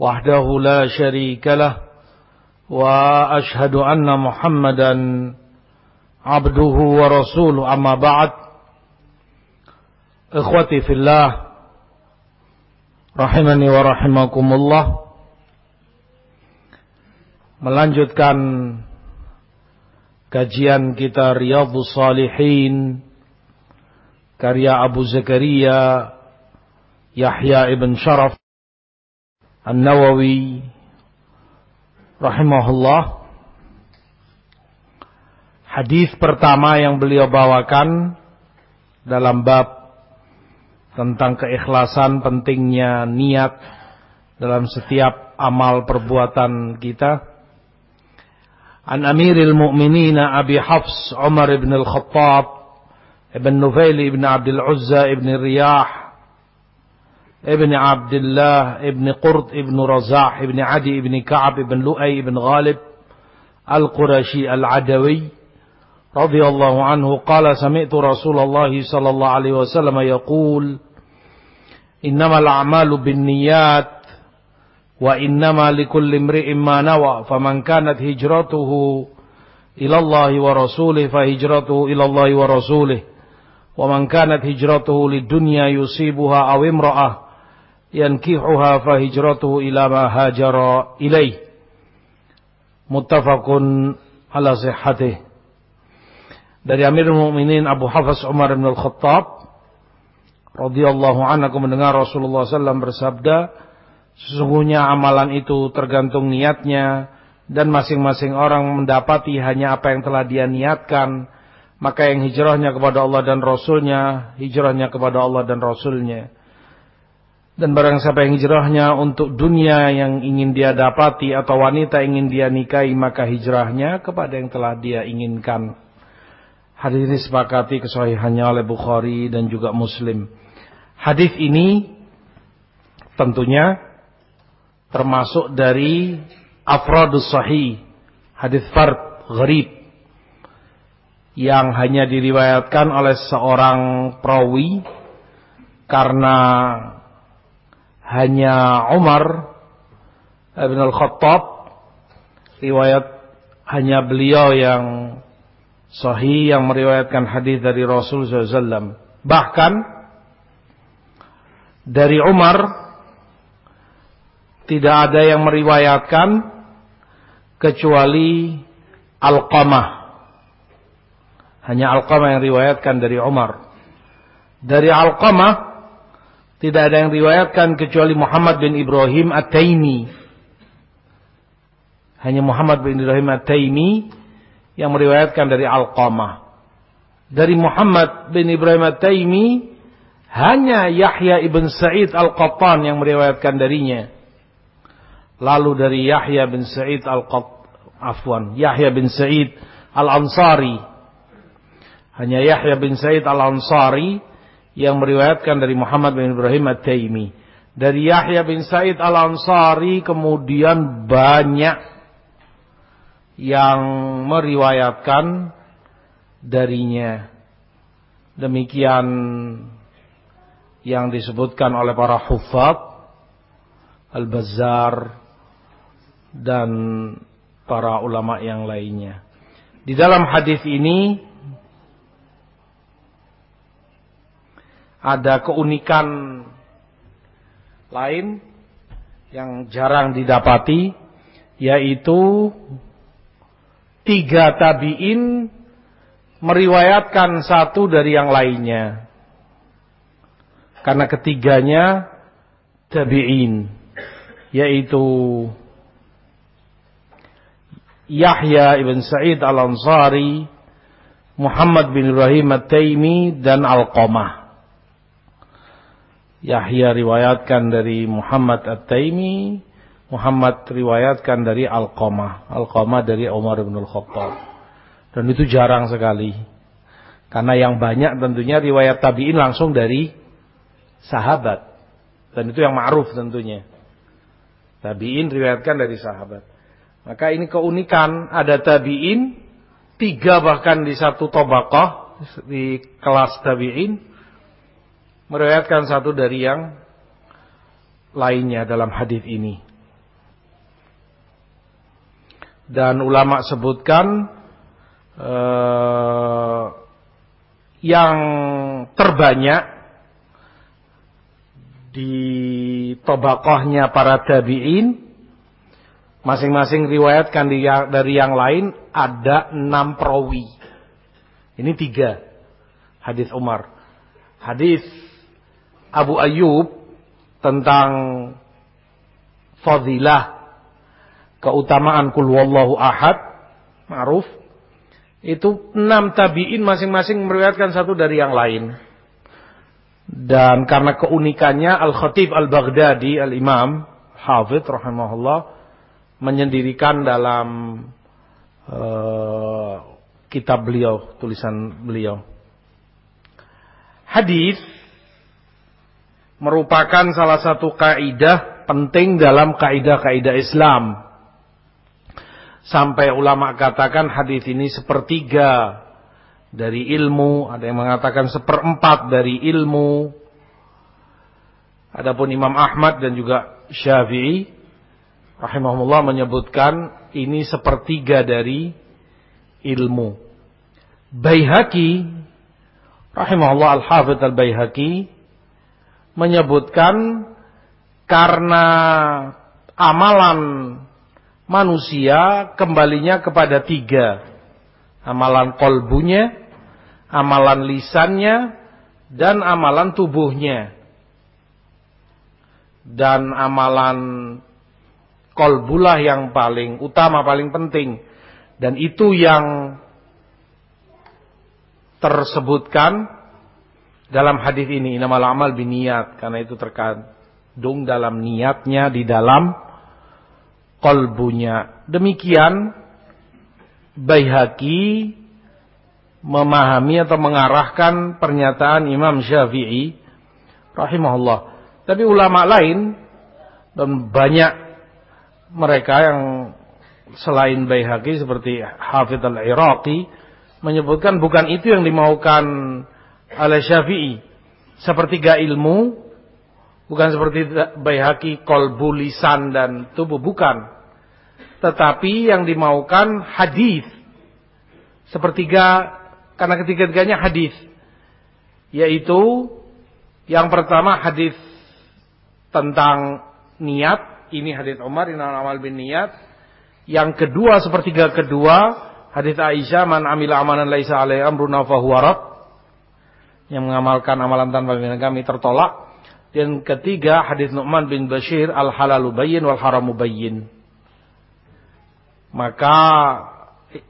وحده لا شريك له وأشهد أن محمدا عبده ورسوله أما بعد إخوتي في الله rahimani wa rahimakumullah melanjutkan kajian kita Riyadhus Salihin karya Abu Zakaria Yahya ibn Sharaf An-Nawawi rahimahullah Hadis pertama yang beliau bawakan dalam bab tentang keikhlasan pentingnya niat dalam setiap amal perbuatan kita. An Amiril Mu'minin Abi Hafs Umar ibn al-Khattab ibn Nufail ibn Abdul Uzza ibn Riyah ابن عبد الله ابن قرط ابن رزاح ابن عدي ابن كعب ابن لؤي ابن غالب القرشي العدوي رضي الله عنه قال سمعت رسول الله صلى الله عليه وسلم يقول إنما الأعمال بالنيات وإنما لكل امرئ ما نوى فمن كانت هجرته إلى الله ورسوله فهجرته إلى الله ورسوله ومن كانت هجرته للدنيا يصيبها أو امرأة yankihuha fahijratuhu ila ma hajara ilaih muttafaqun ala sihhatih. Dari Amirul Mukminin Abu Hafs Umar bin Al-Khattab radhiyallahu anhu mendengar Rasulullah SAW bersabda sesungguhnya amalan itu tergantung niatnya dan masing-masing orang mendapati hanya apa yang telah dia niatkan. Maka yang hijrahnya kepada Allah dan Rasulnya hijrahnya kepada Allah dan Rasulnya dan barang siapa yang hijrahnya untuk dunia yang ingin dia dapati atau wanita ingin dia nikahi maka hijrahnya kepada yang telah dia inginkan. Hadis ini sepakati kesahihannya oleh Bukhari dan juga Muslim. Hadis ini tentunya termasuk dari afradus sahih, hadis fard gharib yang hanya diriwayatkan oleh seorang perawi karena hanya Umar bin Al-Khattab riwayat hanya beliau yang sahih yang meriwayatkan hadis dari Rasul SAW. Bahkan dari Umar tidak ada yang meriwayatkan kecuali Al-Qamah. Hanya Al-Qamah yang riwayatkan dari Umar. Dari Al-Qamah tidak ada yang riwayatkan kecuali Muhammad bin Ibrahim At-Taimi. Hanya Muhammad bin Ibrahim At-Taimi yang meriwayatkan dari Al-Qamah. Dari Muhammad bin Ibrahim At-Taimi hanya Yahya ibn Sa'id Al-Qattan yang meriwayatkan darinya. Lalu dari Yahya bin Sa'id Al-Qattan Yahya bin Sa'id Al-Ansari. Hanya Yahya bin Sa'id Al-Ansari yang meriwayatkan dari Muhammad bin Ibrahim At-Taimi. Dari Yahya bin Said Al-Ansari kemudian banyak yang meriwayatkan darinya. Demikian yang disebutkan oleh para hufad Al-Bazzar dan para ulama yang lainnya. Di dalam hadis ini ada keunikan lain yang jarang didapati yaitu tiga tabiin meriwayatkan satu dari yang lainnya. Karena ketiganya tabiin yaitu Yahya ibn Sa'id al-Ansari Muhammad bin Ibrahim at-Taimi dan Al-Qamah Yahya riwayatkan dari Muhammad At-Taimi, Muhammad riwayatkan dari Al-Qamah. Al-Qamah dari Umar bin Al-Khattab. Dan itu jarang sekali. Karena yang banyak tentunya riwayat tabi'in langsung dari sahabat. Dan itu yang ma'ruf tentunya. Tabi'in riwayatkan dari sahabat. Maka ini keunikan ada tabi'in. Tiga bahkan di satu tobakoh. Di kelas tabi'in. Meriwayatkan satu dari yang lainnya dalam hadis ini. Dan ulama sebutkan eh, yang terbanyak di tobakohnya para tabi'in masing-masing riwayatkan dari yang lain ada enam perawi. Ini tiga hadis Umar. Hadis Abu Ayyub tentang fadilah keutamaan kul wallahu ahad ma'ruf itu enam tabiin masing-masing meriwayatkan satu dari yang lain. Dan karena keunikannya Al-Khatib Al-Baghdadi Al-Imam Hafidh rahimahullah menyendirikan dalam uh, kitab beliau tulisan beliau. Hadis merupakan salah satu kaidah penting dalam kaidah-kaidah Islam Sampai ulama katakan hadis ini sepertiga dari ilmu, ada yang mengatakan seperempat dari ilmu. Adapun Imam Ahmad dan juga Syafi'i rahimahullah menyebutkan ini sepertiga dari ilmu. Baihaqi rahimahullah Al-Hafidz Al-Baihaqi menyebutkan karena amalan manusia kembalinya kepada tiga. Amalan kolbunya, amalan lisannya, dan amalan tubuhnya. Dan amalan kolbulah yang paling utama, paling penting. Dan itu yang tersebutkan dalam hadis ini. Inamal amal biniat. Karena itu terkandung dalam niatnya di dalam kolbunya. Demikian Baihaqi memahami atau mengarahkan pernyataan Imam Syafi'i rahimahullah. Tapi ulama lain dan banyak mereka yang selain Baihaqi seperti Hafidh al-Iraqi menyebutkan bukan itu yang dimaukan oleh Syafi'i. Sepertiga ilmu Bukan seperti Baihaqi kolbu lisan dan tubuh bukan. Tetapi yang dimaukan hadis. Sepertiga karena ketiga-tiganya hadis. Yaitu yang pertama hadis tentang niat, ini hadis Umar ini amal bin niat. Yang kedua sepertiga kedua hadis Aisyah man amila amalan laisa alaihi amruna fahuwa Yang mengamalkan amalan tanpa kami tertolak. Dan ketiga hadis Nu'man bin Bashir al halalu bayyin wal haramu bayyin. Maka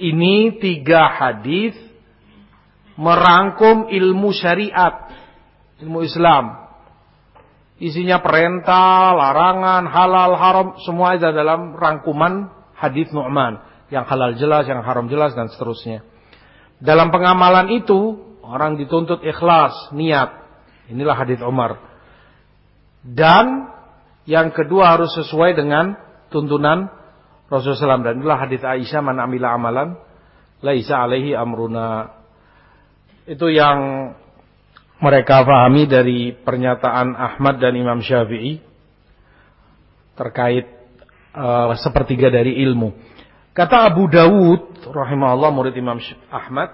ini tiga hadis merangkum ilmu syariat, ilmu Islam. Isinya perintah, larangan, halal, haram, semua ada dalam rangkuman hadis Nu'man. Yang halal jelas, yang haram jelas, dan seterusnya. Dalam pengamalan itu, orang dituntut ikhlas, niat. Inilah hadis Umar. Dan yang kedua harus sesuai dengan tuntunan Rasulullah SAW. Dan inilah hadis Aisyah man amila amalan laisa alaihi amruna. Itu yang mereka pahami dari pernyataan Ahmad dan Imam Syafi'i terkait uh, sepertiga dari ilmu. Kata Abu Dawud rahimahullah murid Imam Ahmad,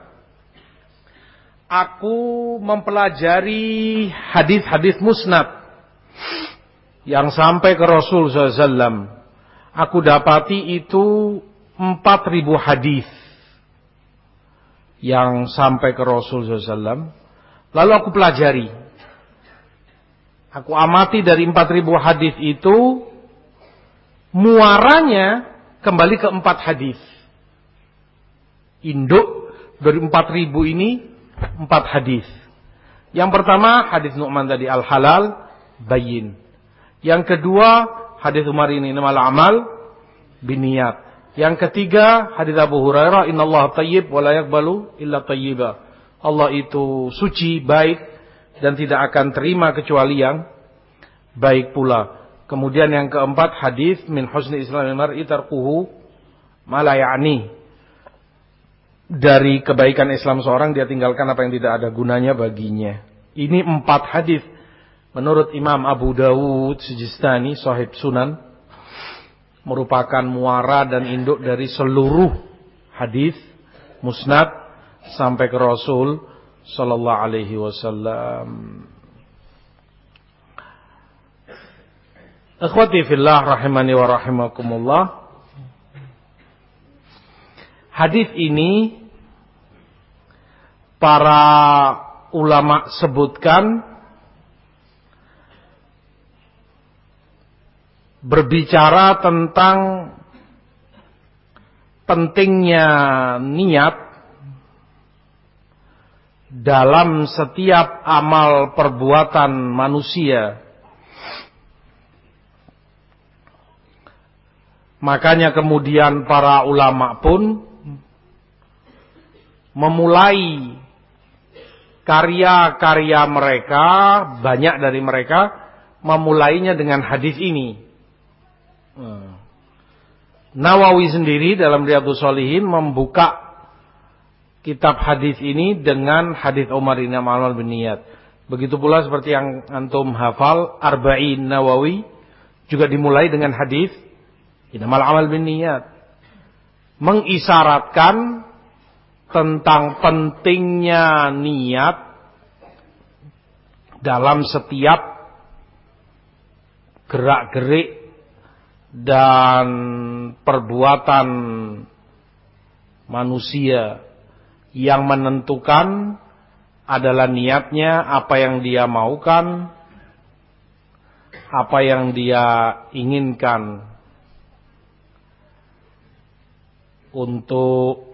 aku mempelajari hadis-hadis musnad yang sampai ke Rasul SAW. Aku dapati itu 4000 hadis yang sampai ke Rasul SAW. Lalu aku pelajari. Aku amati dari 4000 hadis itu muaranya kembali ke empat hadis. Induk dari 4000 ini empat hadis. Yang pertama hadis Nu'man tadi al-halal bayin. Yang kedua, hadis Umar ini nama amal biniat. Yang ketiga hadis Abu Hurairah innallaha thayyib wa la yaqbalu illa thayyiba. Allah itu suci, baik dan tidak akan terima kecuali yang baik pula. Kemudian yang keempat hadis min husni islamil mar'i tarkuhu malayani. Dari kebaikan Islam seorang dia tinggalkan apa yang tidak ada gunanya baginya. Ini empat hadis menurut Imam Abu Dawud Sijistani sahib Sunan merupakan muara dan induk dari seluruh hadis musnad sampai ke Rasul sallallahu alaihi wasallam. Akhwati fillah rahimani wa rahimakumullah. Hadis ini para ulama sebutkan berbicara tentang pentingnya niat dalam setiap amal perbuatan manusia. Makanya kemudian para ulama pun memulai karya-karya mereka, banyak dari mereka memulainya dengan hadis ini. Hmm. Nawawi sendiri dalam Riyadhus Shalihin membuka kitab hadis ini dengan hadis Umar bin Amal bin Niyad. Begitu pula seperti yang antum hafal Arba'in Nawawi juga dimulai dengan hadis Inamal amal bin niyat. Mengisyaratkan tentang pentingnya niat dalam setiap gerak-gerik dan perbuatan manusia. Yang menentukan adalah niatnya apa yang dia maukan, apa yang dia inginkan. Untuk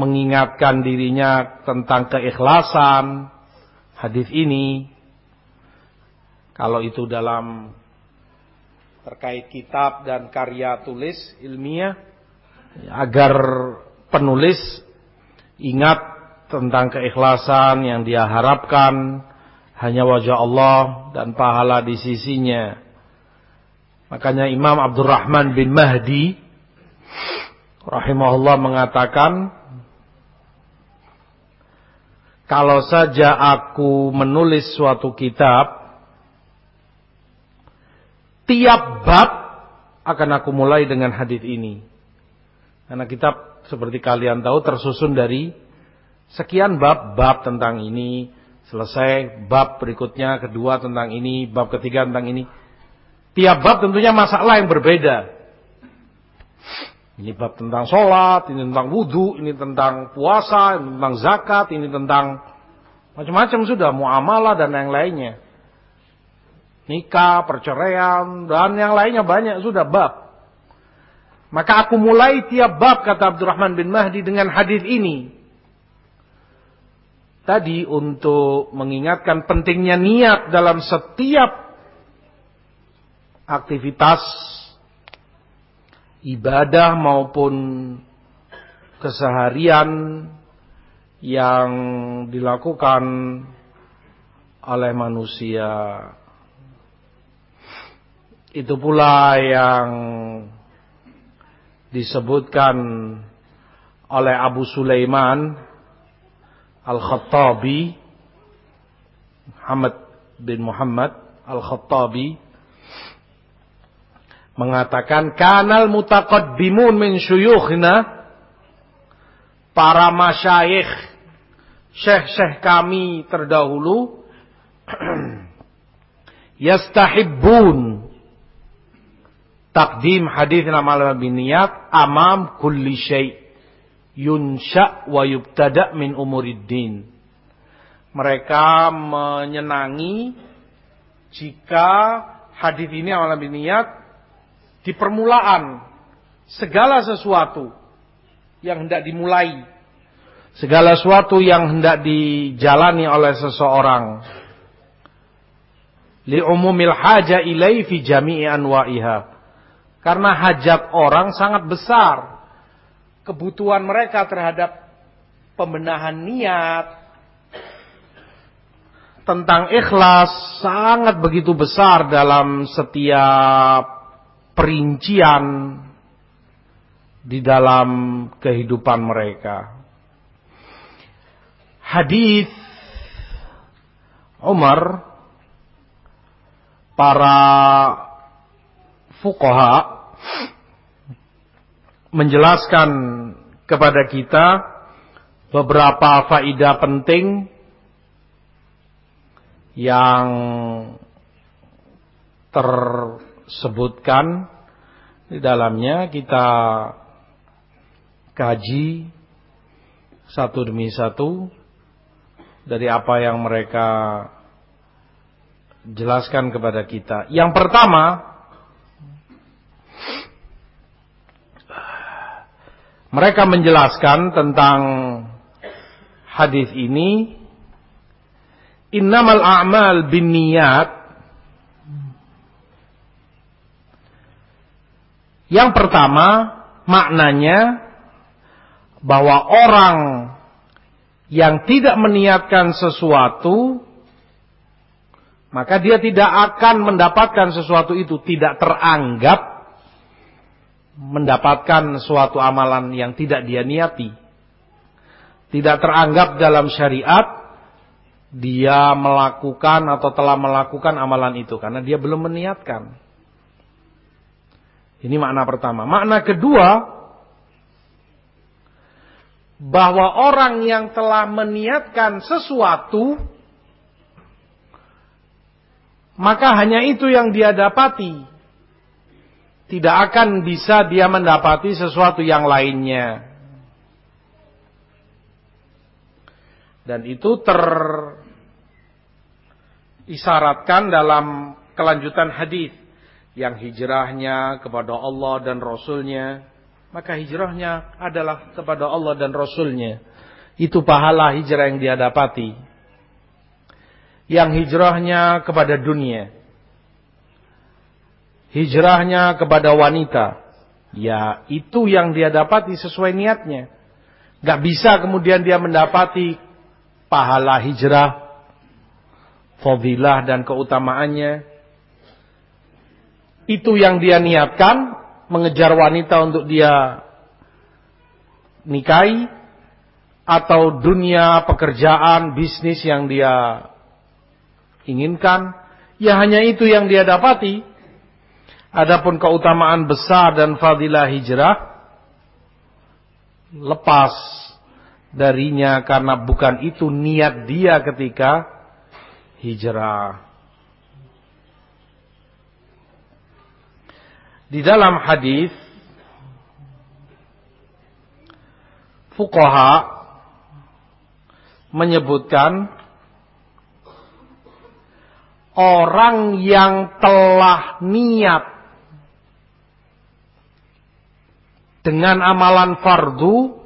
mengingatkan dirinya tentang keikhlasan hadis ini kalau itu dalam terkait kitab dan karya tulis ilmiah agar penulis ingat tentang keikhlasan yang dia harapkan hanya wajah Allah dan pahala di sisinya. Makanya Imam Abdurrahman bin Mahdi rahimahullah mengatakan kalau saja aku menulis suatu kitab Tiap bab akan aku mulai dengan hadis ini. Karena kitab seperti kalian tahu tersusun dari sekian bab, bab tentang ini, selesai bab berikutnya, kedua tentang ini, bab ketiga tentang ini. Tiap bab tentunya masalah yang berbeda. Ini bab tentang sholat, ini tentang wudhu, ini tentang puasa, ini tentang zakat, ini tentang macam-macam sudah, muamalah dan yang lainnya nikah, perceraian, dan yang lainnya banyak sudah bab. Maka aku mulai tiap bab kata Abdurrahman bin Mahdi dengan hadis ini. Tadi untuk mengingatkan pentingnya niat dalam setiap aktivitas ibadah maupun keseharian yang dilakukan oleh manusia. Itu pula yang disebutkan oleh Abu Sulaiman Al-Khattabi Muhammad bin Muhammad Al-Khattabi mengatakan kanal mutaqaddimun min syuyukhina. Para masyayikh syekh-syekh kami terdahulu yastahibbun. Takdim hadis amal biniyat amam kulli syai. Yunsha wa yubtada min umuriddin. Mereka menyenangi jika hadis ini amal biniyat di permulaan segala sesuatu yang hendak dimulai, segala sesuatu yang hendak dijalani oleh seseorang. Li umumil haja ilai fi jami'i anwa'iha Karena hajat orang sangat besar. Kebutuhan mereka terhadap pembenahan niat, tentang ikhlas sangat begitu besar dalam setiap perincian di dalam kehidupan mereka. Hadis Umar para fuqaha menjelaskan kepada kita beberapa faidah penting yang tersebutkan di dalamnya kita kaji satu demi satu dari apa yang mereka jelaskan kepada kita. Yang pertama, mereka menjelaskan tentang hadis ini innamal a'mal bin niyat yang pertama maknanya bahwa orang yang tidak meniatkan sesuatu maka dia tidak akan mendapatkan sesuatu itu tidak teranggap mendapatkan suatu amalan yang tidak dia niati tidak teranggap dalam syariat dia melakukan atau telah melakukan amalan itu karena dia belum meniatkan. Ini makna pertama. Makna kedua bahwa orang yang telah meniatkan sesuatu maka hanya itu yang dia dapati. Tidak akan bisa dia mendapati sesuatu yang lainnya. Dan itu terisyaratkan dalam kelanjutan hadis yang hijrahnya kepada Allah dan Rasulnya, maka hijrahnya adalah kepada Allah dan Rasulnya. Itu pahala hijrah yang dia dapati. Yang hijrahnya kepada dunia. Hijrahnya kepada wanita. Ya itu yang dia dapati sesuai niatnya. Gak bisa kemudian dia mendapati pahala hijrah, fadilah dan keutamaannya. Itu yang dia niatkan, mengejar wanita untuk dia nikahi, atau dunia pekerjaan, bisnis yang dia inginkan, ya hanya itu yang dia dapati. Adapun keutamaan besar dan fadilah hijrah, lepas darinya karena bukan itu niat dia ketika hijrah. Di dalam hadis fuqaha menyebutkan orang yang telah niat dengan amalan fardu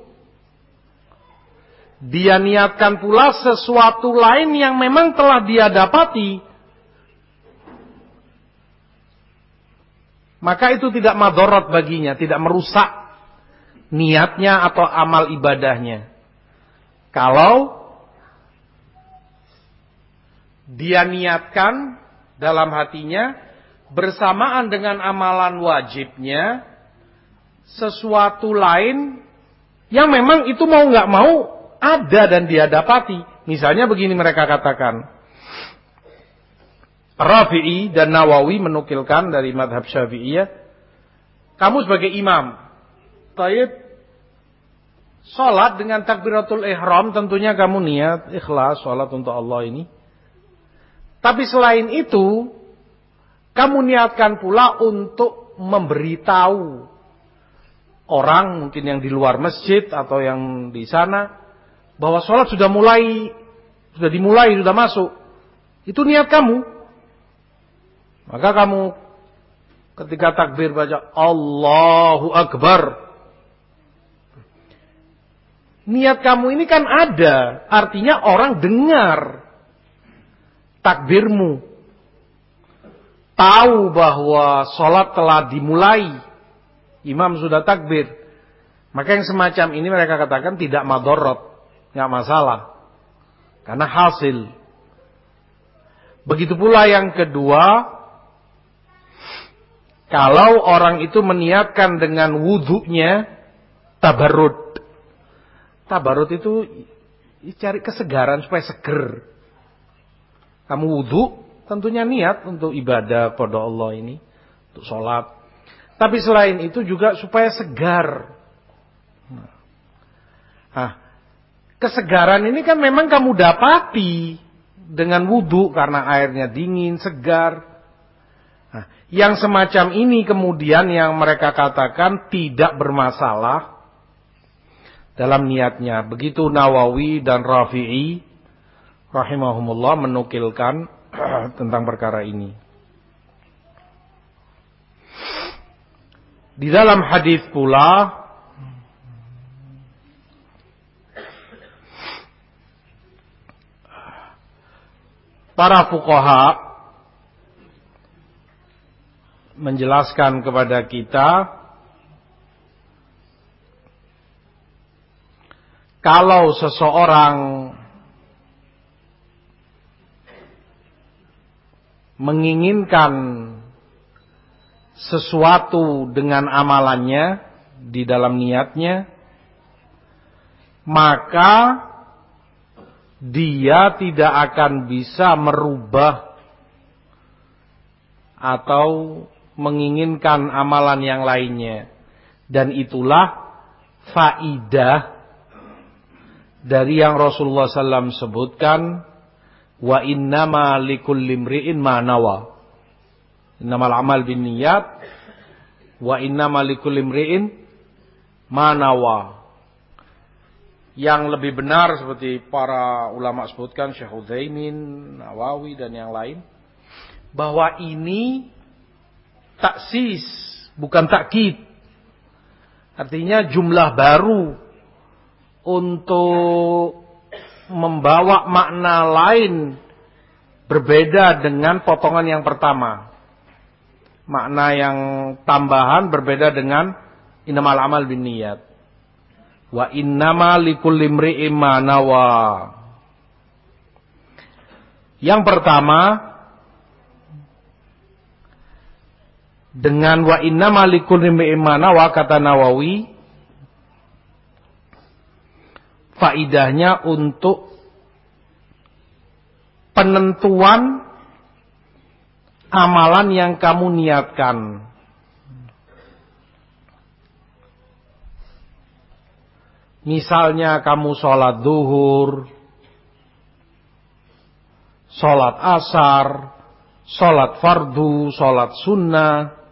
dia niatkan pula sesuatu lain yang memang telah dia dapati. Maka itu tidak madorot baginya, tidak merusak niatnya atau amal ibadahnya. Kalau dia niatkan dalam hatinya bersamaan dengan amalan wajibnya sesuatu lain yang memang itu mau nggak mau ada dan dia dapati. Misalnya begini mereka katakan. Rafi'i dan Nawawi menukilkan dari madhab syafi'iyah. Kamu sebagai imam. Taib. Sholat dengan takbiratul ihram. Tentunya kamu niat ikhlas sholat untuk Allah ini. Tapi selain itu. Kamu niatkan pula untuk memberitahu. Orang mungkin yang di luar masjid atau yang di sana bahwa sholat sudah mulai, sudah dimulai, sudah masuk. Itu niat kamu. Maka kamu ketika takbir baca Allahu Akbar. Niat kamu ini kan ada, artinya orang dengar takbirmu. tahu bahwa sholat telah dimulai, imam sudah takbir, maka yang semacam ini mereka katakan tidak madorot, nggak masalah, karena hasil. Begitu pula yang kedua, kalau orang itu meniatkan dengan wudhunya tabarut. Tabarut itu cari kesegaran supaya seger. Kamu wudhu, tentunya niat untuk ibadah pada Allah ini. Untuk sholat. Tapi selain itu juga supaya segar. Nah, kesegaran ini kan memang kamu dapati dengan wudhu karena airnya dingin, segar. Yang semacam ini kemudian yang mereka katakan tidak bermasalah dalam niatnya. Begitu Nawawi dan Rafi'i rahimahumullah menukilkan tentang perkara ini. Di dalam hadis pula para fuqaha menjelaskan kepada kita kalau seseorang menginginkan sesuatu dengan amalannya di dalam niatnya maka dia tidak akan bisa merubah atau menginginkan amalan yang lainnya. Dan itulah faidah dari yang Rasulullah SAW sebutkan wa innama likulli imri'in ma nawa. Innamal amal bin niyat wa innama likulli imri'in ma nawa. Yang lebih benar seperti para ulama sebutkan Syekh Utsaimin, Nawawi dan yang lain bahwa ini taksis, bukan takkid. Artinya jumlah baru untuk membawa makna lain berbeda dengan potongan yang pertama. Makna yang tambahan berbeda dengan innamal amal bin niyat. Wa innama likulli imri'in Yang pertama, dengan wa inna malikul wa kata Nawawi faidahnya untuk penentuan amalan yang kamu niatkan. Misalnya kamu sholat duhur, sholat asar, sholat fardu, sholat sunnah,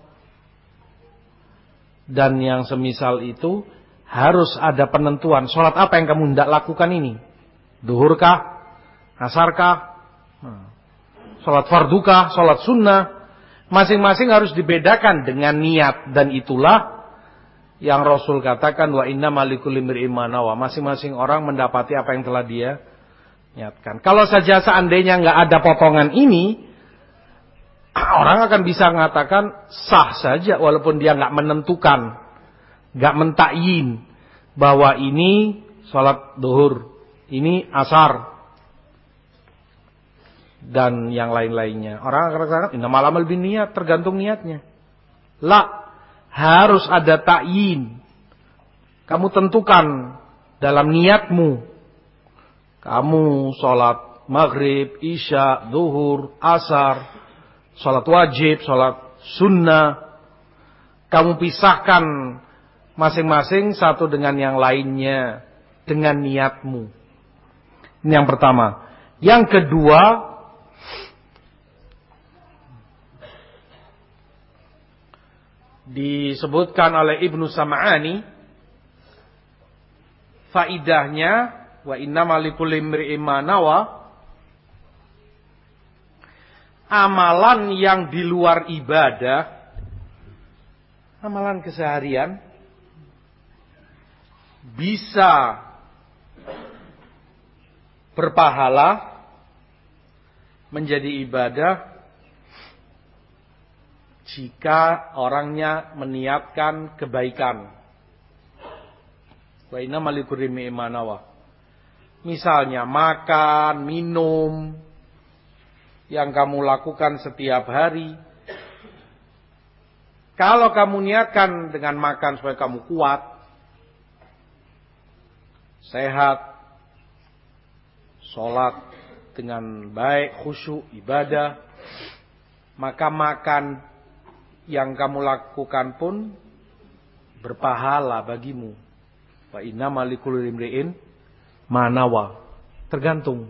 dan yang semisal itu harus ada penentuan. Sholat apa yang kamu tidak lakukan ini? Duhurkah asarkah hmm. sholat fardukah sholat sunnah? Masing-masing harus dibedakan dengan niat. Dan itulah yang Rasul katakan wa inna malikul imanawa masing-masing orang mendapati apa yang telah dia niatkan. Kalau saja seandainya nggak ada potongan ini orang akan bisa mengatakan sah saja walaupun dia nggak menentukan, nggak mentakyin bahwa ini sholat duhur, ini asar dan yang lain-lainnya. Orang akan katakan ini malam lebih niat tergantung niatnya. La harus ada takyin. Kamu tentukan dalam niatmu. Kamu sholat maghrib, isya, duhur, asar, sholat wajib, sholat sunnah. Kamu pisahkan masing-masing satu dengan yang lainnya dengan niatmu. Ini yang pertama. Yang kedua, disebutkan oleh Ibnu Sam'ani faidahnya wa inna malikul imri'in nawa amalan yang di luar ibadah, amalan keseharian, bisa berpahala. Menjadi ibadah. Jika orangnya meniatkan kebaikan. Wa inna. Misalnya makan, minum, yang kamu lakukan setiap hari. Kalau kamu niatkan dengan makan supaya kamu kuat, sehat, sholat dengan baik, khusyuk, ibadah, maka makan yang kamu lakukan pun berpahala bagimu. Wa inna malikul imri'in manawa. Tergantung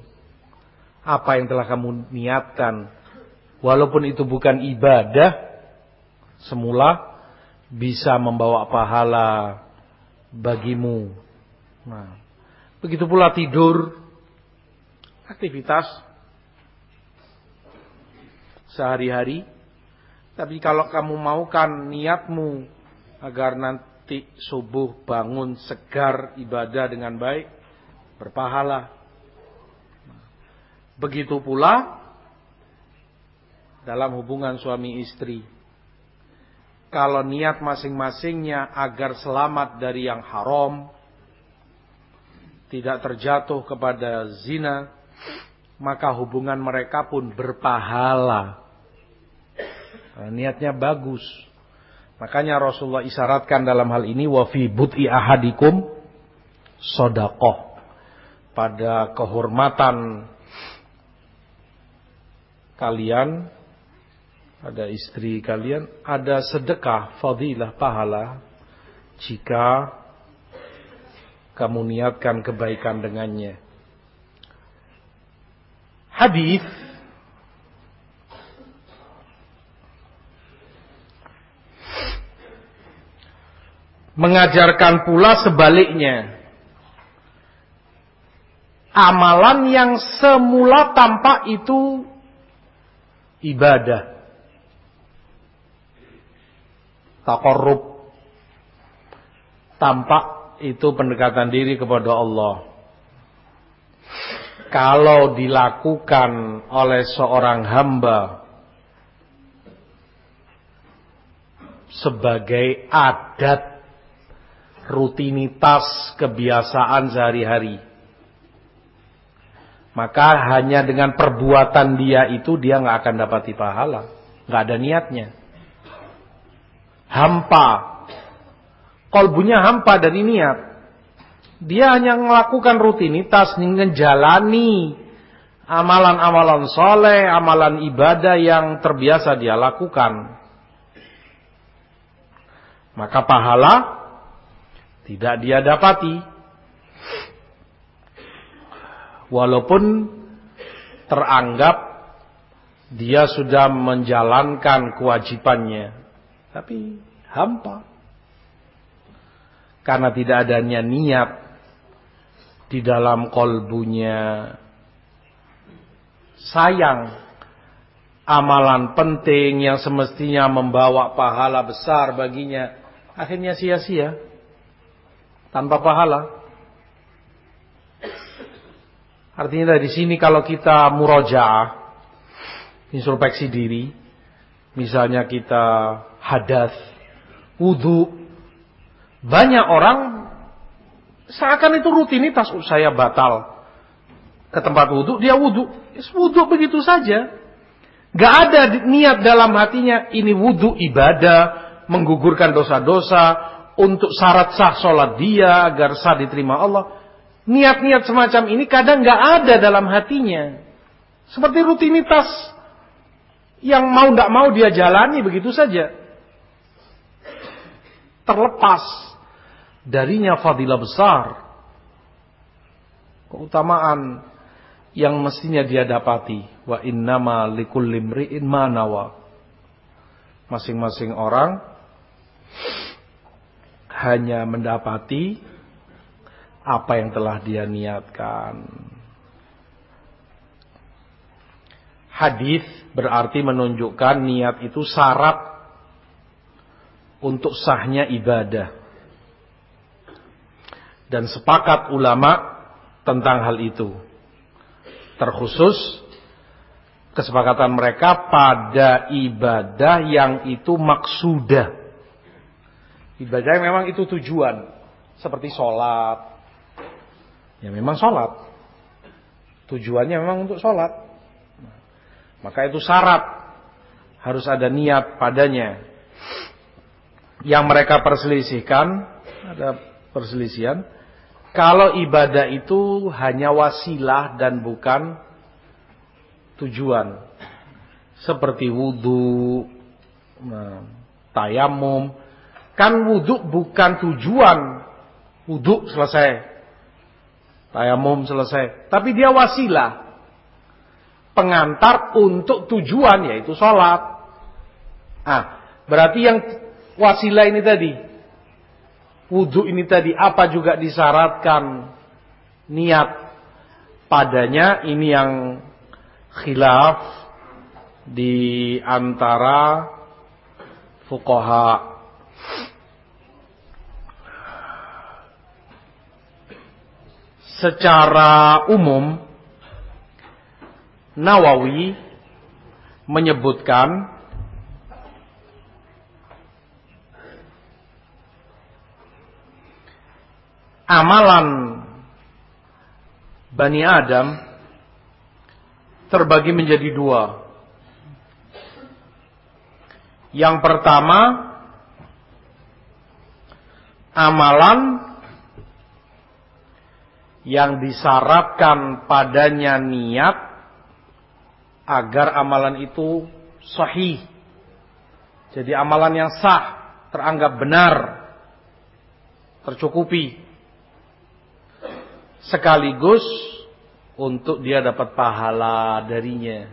apa yang telah kamu niatkan. Walaupun itu bukan ibadah semula bisa membawa pahala bagimu. Nah, begitu pula tidur, aktivitas sehari-hari. Tapi kalau kamu maukan niatmu agar nanti subuh bangun segar ibadah dengan baik, berpahala. Begitu pula dalam hubungan suami istri. Kalau niat masing-masingnya agar selamat dari yang haram, tidak terjatuh kepada zina, maka hubungan mereka pun berpahala. Nah, niatnya bagus. Makanya Rasulullah isyaratkan dalam hal ini wa fi ahadikum sodakoh. Pada kehormatan kalian, ada istri kalian, ada sedekah, fadilah, pahala. Jika kamu niatkan kebaikan dengannya. Hadis mengajarkan pula sebaliknya. Amalan yang semula tampak itu ibadah. Takorub. Tampak itu pendekatan diri kepada Allah. Kalau dilakukan oleh seorang hamba sebagai adat rutinitas kebiasaan sehari-hari. Maka hanya dengan perbuatan dia itu dia nggak akan dapati pahala, nggak ada niatnya. Hampa, kolbunya hampa dari niat. Dia hanya melakukan rutinitas, menjalani amalan-amalan soleh, amalan ibadah yang terbiasa dia lakukan. Maka pahala tidak dia dapati. Walaupun teranggap dia sudah menjalankan kewajibannya. Tapi hampa. Karena tidak adanya niat di dalam kolbunya. Sayang amalan penting yang semestinya membawa pahala besar baginya. Akhirnya sia-sia tanpa pahala. Artinya dari sini kalau kita murojaah, introspeksi diri, misalnya kita hadas, wudhu, banyak orang seakan itu rutinitas, oh, saya batal ke tempat wudhu, dia wudhu, wudhu begitu saja. Gak ada niat dalam hatinya ini wudhu ibadah, menggugurkan dosa-dosa, untuk syarat sah sholat dia agar sah diterima Allah. Niat-niat semacam ini kadang nggak ada dalam hatinya. Seperti rutinitas yang mau nggak mau dia jalani begitu saja. Terlepas darinya fadilah besar. Keutamaan yang mestinya dia dapati. Wa innama likulli mri'in manawa. Masing-masing orang hanya mendapati apa yang telah dia niatkan. Hadis berarti menunjukkan niat itu syarat untuk sahnya ibadah. Dan sepakat ulama tentang hal itu. Terkhusus kesepakatan mereka pada ibadah yang itu maksudah. Ibadah yang memang itu tujuan. Seperti sholat. Ya memang sholat. Tujuannya memang untuk sholat. Maka itu syarat. Harus ada niat padanya. Yang mereka perselisihkan. Ada perselisihan kalau ibadah itu hanya wasilah dan bukan tujuan. Seperti wudhu, tayamum. Kan wudhu bukan tujuan. Wudhu selesai. Tayamum selesai. Tapi dia wasilah. Pengantar untuk tujuan yaitu sholat. Ah, berarti yang wasilah ini tadi wudhu ini tadi apa juga disyaratkan niat padanya ini yang khilaf di antara fuqaha secara umum Nawawi menyebutkan amalan Bani Adam terbagi menjadi dua. Yang pertama, amalan yang disyaratkan padanya niat agar amalan itu sahih. Jadi amalan yang sah, teranggap benar, tercukupi sekaligus untuk dia dapat pahala darinya.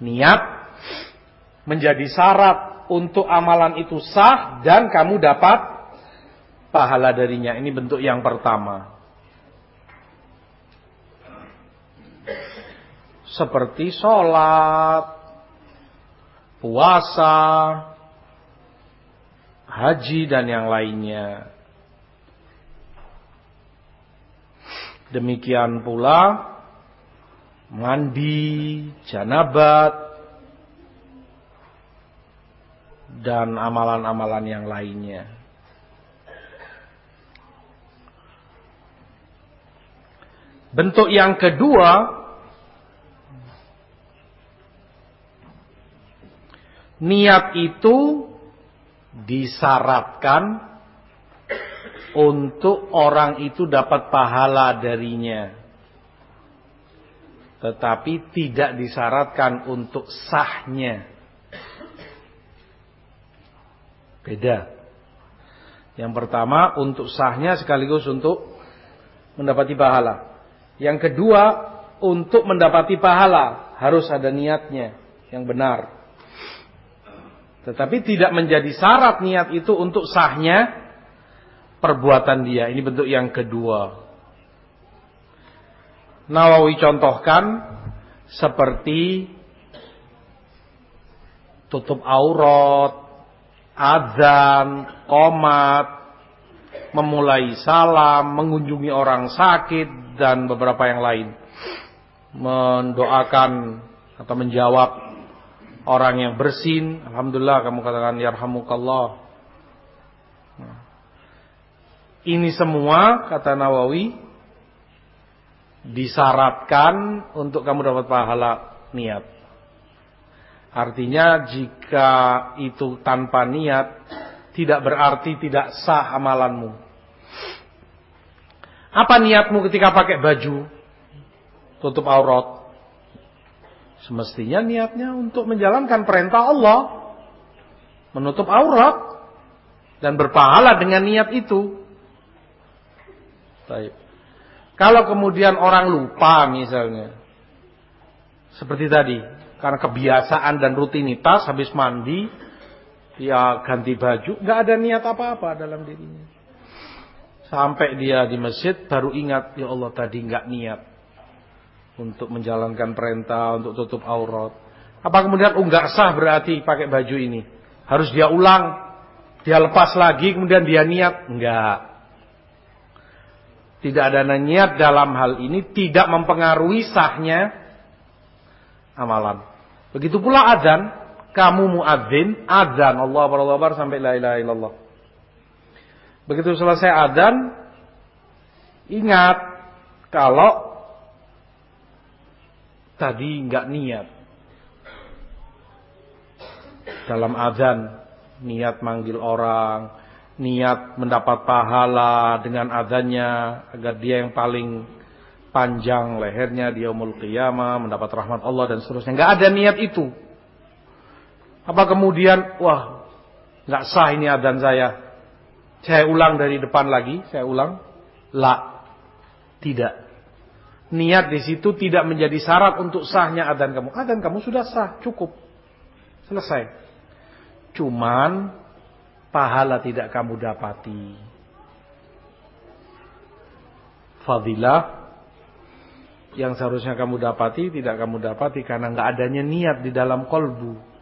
Niat menjadi syarat untuk amalan itu sah dan kamu dapat pahala darinya. Ini bentuk yang pertama. Seperti sholat, puasa, haji dan yang lainnya. Demikian pula mandi, janabat, dan amalan-amalan yang lainnya. Bentuk yang kedua niat itu disyaratkan untuk orang itu dapat pahala darinya. Tetapi tidak disyaratkan untuk sahnya. Beda. Yang pertama untuk sahnya sekaligus untuk mendapati pahala. Yang kedua untuk mendapati pahala harus ada niatnya yang benar. Tetapi tidak menjadi syarat niat itu untuk sahnya perbuatan dia. Ini bentuk yang kedua. Nawawi contohkan seperti tutup aurat, azan, komat, memulai salam, mengunjungi orang sakit dan beberapa yang lain. Mendoakan atau menjawab orang yang bersin, alhamdulillah kamu katakan yarhamukallah. Ini semua kata Nawawi disyaratkan untuk kamu dapat pahala niat. Artinya jika itu tanpa niat tidak berarti tidak sah amalanmu. Apa niatmu ketika pakai baju tutup aurat? Semestinya niatnya untuk menjalankan perintah Allah. Menutup aurat. Dan berpahala dengan niat itu. Baik. Kalau kemudian orang lupa misalnya. Seperti tadi. Karena kebiasaan dan rutinitas habis mandi. Ya ganti baju. nggak ada niat apa-apa dalam dirinya. Sampai dia di masjid baru ingat. Ya Allah tadi nggak niat. Untuk menjalankan perintah. Untuk tutup aurat. Apa kemudian oh nggak sah berarti pakai baju ini. Harus dia ulang. Dia lepas lagi kemudian dia niat. Enggak. Tidak ada niat dalam hal ini tidak mempengaruhi sahnya amalan. Begitu pula adzan, kamu muadzin, adzan Allah Akbar sampai la ilaha illallah. Begitu selesai adzan, ingat kalau tadi nggak niat dalam adzan niat manggil orang, niat mendapat pahala dengan adanya agar dia yang paling panjang lehernya dia umul qiyamah mendapat rahmat Allah dan seterusnya. Enggak ada niat itu. Apa kemudian wah nggak sah ini adzan saya. Saya ulang dari depan lagi, saya ulang. La. Tidak. Niat di situ tidak menjadi syarat untuk sahnya adzan kamu. Adzan kamu sudah sah, cukup. Selesai. Cuman pahala tidak kamu dapati. Fadilah yang seharusnya kamu dapati tidak kamu dapati karena nggak adanya niat di dalam kolbu.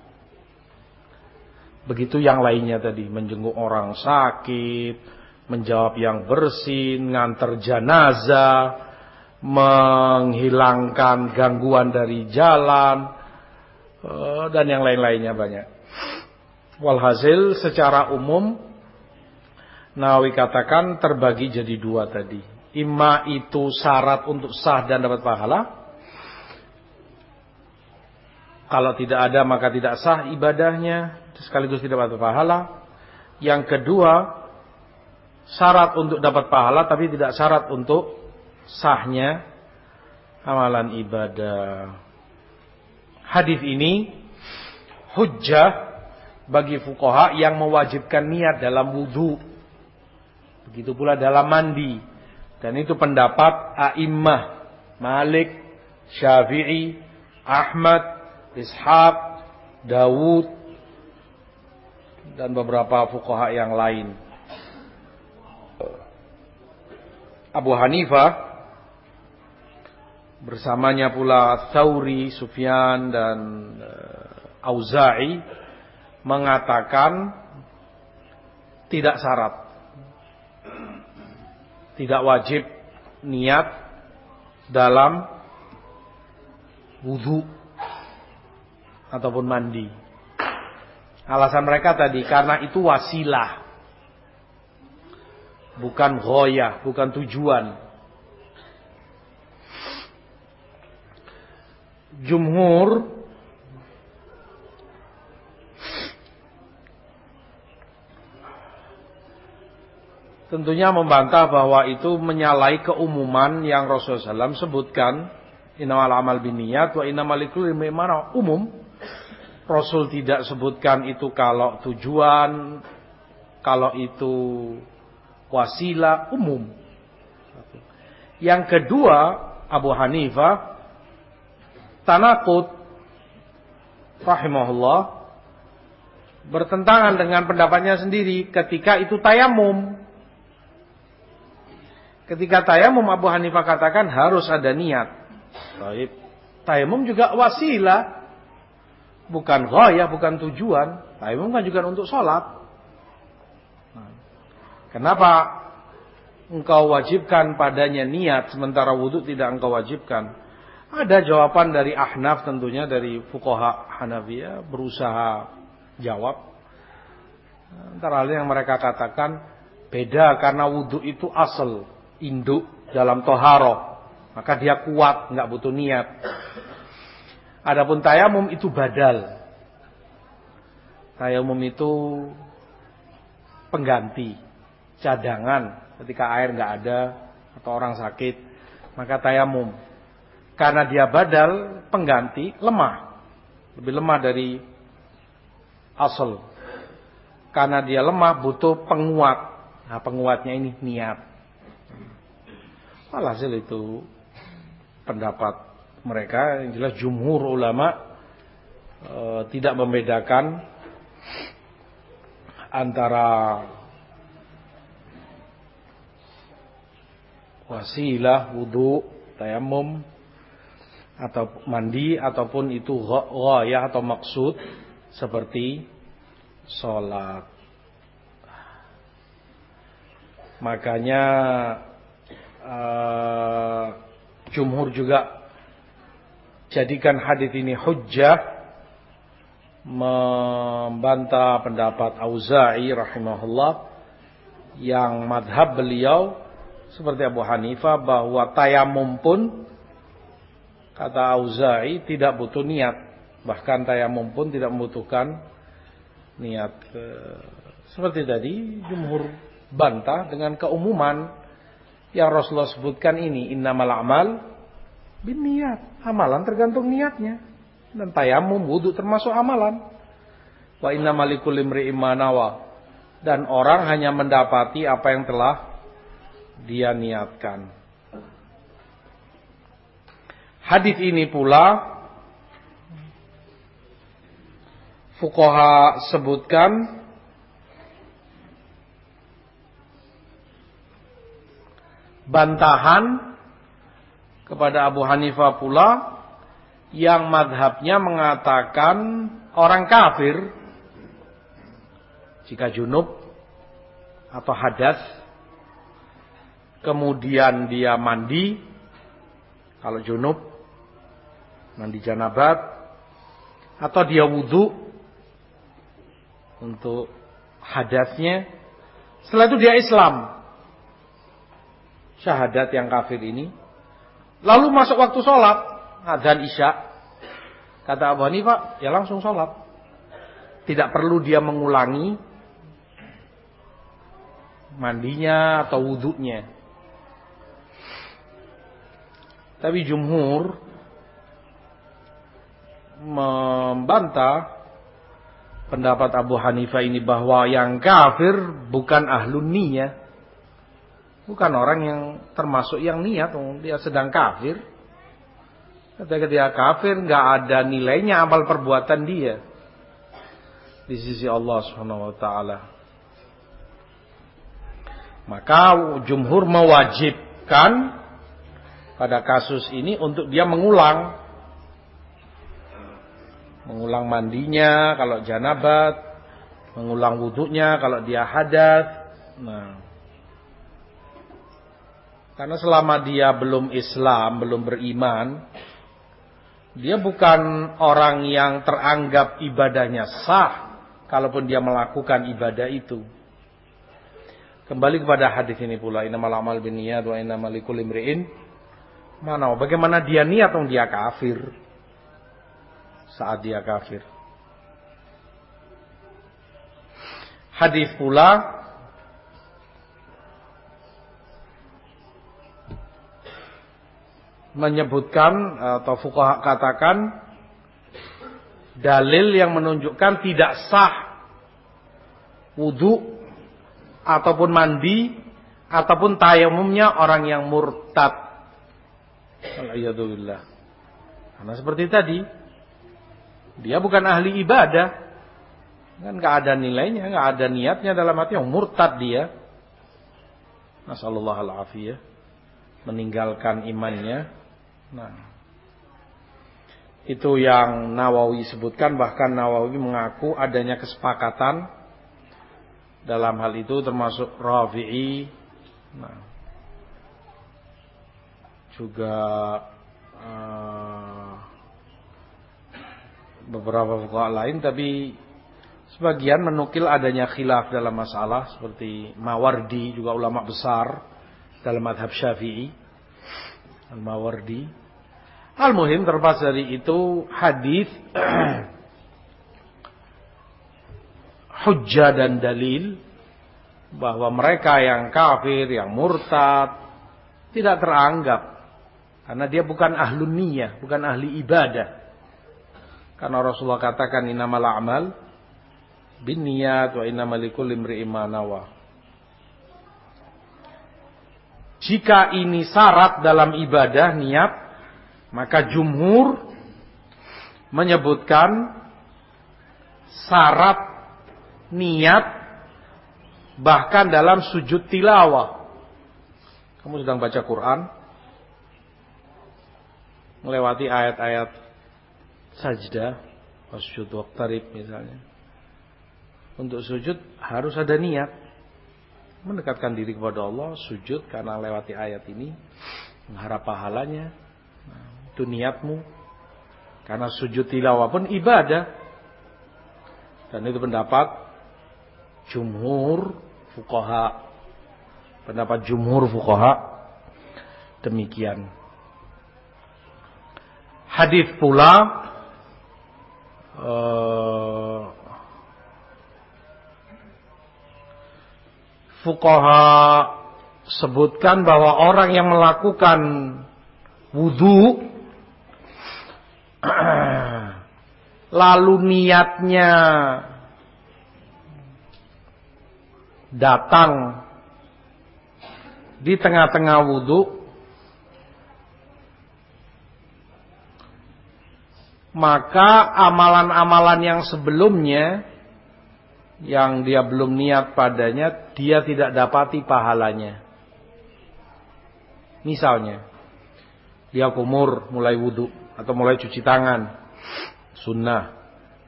Begitu yang lainnya tadi menjenguk orang sakit, menjawab yang bersin, nganter jenazah, menghilangkan gangguan dari jalan eh, dan yang lain-lainnya banyak. Walhasil secara umum Nawawi katakan terbagi jadi dua tadi. Ima itu syarat untuk sah dan dapat pahala. Kalau tidak ada maka tidak sah ibadahnya. Sekaligus tidak dapat pahala. Yang kedua, syarat untuk dapat pahala tapi tidak syarat untuk sahnya amalan ibadah. Hadis ini hujjah bagi fukoha yang mewajibkan niat dalam wudhu. Begitu pula dalam mandi. Dan itu pendapat a'immah. Malik, Syafi'i, Ahmad, Ishaq, Dawud, dan beberapa fukoha yang lain. Abu Hanifah bersamanya pula Thauri, Sufyan dan uh, Auza'i mengatakan tidak syarat. Tidak wajib niat dalam wudhu ataupun mandi. Alasan mereka tadi karena itu wasilah. Bukan goyah, bukan tujuan. Jumhur tentunya membantah bahwa itu menyalahi keumuman yang Rasulullah SAW sebutkan innamal amal biniyat wa innamal likulli mana umum Rasul tidak sebutkan itu kalau tujuan kalau itu wasilah umum yang kedua Abu Hanifah tanakut rahimahullah bertentangan dengan pendapatnya sendiri ketika itu tayamum Ketika tayamum Abu Hanifah katakan harus ada niat. Taib. Tayamum juga wasilah. Bukan gaya, bukan tujuan. Tayamum kan juga untuk sholat. Nah, kenapa engkau wajibkan padanya niat sementara wudhu tidak engkau wajibkan? Ada jawaban dari Ahnaf tentunya dari Fukoha Hanafiyah berusaha jawab. Antara lain yang mereka katakan beda karena wudhu itu asal induk dalam toharo. Maka dia kuat, nggak butuh niat. Adapun tayamum itu badal. Tayamum itu pengganti, cadangan ketika air nggak ada atau orang sakit, maka tayamum. Karena dia badal, pengganti, lemah. Lebih lemah dari asal. Karena dia lemah butuh penguat. Nah penguatnya ini niat. Alhasil itu pendapat mereka yang jelas jumhur ulama e, tidak membedakan antara wasilah wudu tayamum atau mandi ataupun itu ghayah atau maksud seperti sholat. Makanya uh, jumhur juga jadikan hadis ini hujjah membantah pendapat Auza'i rahimahullah yang madhab beliau seperti Abu Hanifah bahwa tayamum pun kata Auza'i tidak butuh niat. Bahkan tayamum pun tidak membutuhkan niat. Seperti tadi jumhur bantah dengan keumuman yang Rasulullah sebutkan ini innamal amal bin niat. Amalan tergantung niatnya. Dan tayamum wudhu termasuk amalan. Wa inna malikul imanawa. Dan orang hanya mendapati apa yang telah dia niatkan. Hadis ini pula Fukoha sebutkan bantahan kepada Abu Hanifah pula yang madhabnya mengatakan orang kafir. Jika junub atau hadas kemudian dia mandi. Kalau junub mandi janabat. Atau dia wudhu untuk hadasnya. Setelah itu dia Islam. Syahadat yang kafir ini. Lalu masuk waktu sholat, adzan isya. Kata Abu Hanifah, ya langsung sholat. Tidak perlu dia mengulangi mandinya atau wudhunya. Tapi jumhur membantah pendapat Abu Hanifah ini bahwa yang kafir bukan ahlun niyah. Bukan orang yang termasuk yang niat, dia sedang kafir. Ketika dia kafir, nggak ada nilainya amal perbuatan dia di sisi Allah Subhanahu Wa Taala. Maka jumhur mewajibkan pada kasus ini untuk dia mengulang, mengulang mandinya kalau janabat, mengulang wudhunya kalau dia hadas. Nah, karena selama dia belum Islam, belum beriman, dia bukan orang yang teranggap ibadahnya sah kalaupun dia melakukan ibadah itu. Kembali kepada hadis ini pula, innamal amal binniyat wa innamal likulli imri'in mana bagaimana dia niat dong dia kafir saat dia kafir. Hadis pula menyebutkan atau fuqaha katakan dalil yang menunjukkan tidak sah wudhu ataupun mandi ataupun tayamumnya orang yang murtad. Alhamdulillah. Karena seperti tadi, dia bukan ahli ibadah, kan nggak ada nilainya, nggak ada niatnya dalam hati yang murtad dia. Nasallallahu alaihi meninggalkan imannya Nah, itu yang Nawawi sebutkan. Bahkan Nawawi mengaku adanya kesepakatan dalam hal itu termasuk Rafi'i nah, juga uh, beberapa fuqaha lain. Tapi sebagian menukil adanya khilaf dalam masalah seperti Mawardi juga ulama besar dalam madhab Syafi'i. Al-Mawardi Al-Muhim terlepas dari itu hadis hujjah dan dalil bahwa mereka yang kafir, yang murtad tidak teranggap karena dia bukan ahlun niyah, bukan ahli ibadah. Karena Rasulullah katakan innamal a'mal bin niyat wa innamal likulli imri'in Jika ini syarat dalam ibadah niat maka jumhur menyebutkan syarat niat bahkan dalam sujud tilawah. Kamu sedang baca Quran, melewati ayat-ayat sajdah, sujud waqtarib misalnya. Untuk sujud harus ada niat. Mendekatkan diri kepada Allah, sujud karena lewati ayat ini, mengharap pahalanya, itu niatmu. Karena sujud tilawah pun ibadah. Dan itu pendapat jumhur fuqaha. Pendapat jumhur fuqaha demikian. Hadis pula uh, fuqaha sebutkan bahwa orang yang melakukan wudhu lalu niatnya datang di tengah-tengah wudhu. Maka amalan-amalan yang sebelumnya yang dia belum niat padanya dia tidak dapati pahalanya. Misalnya dia kumur mulai wudhu atau mulai cuci tangan. Sunnah.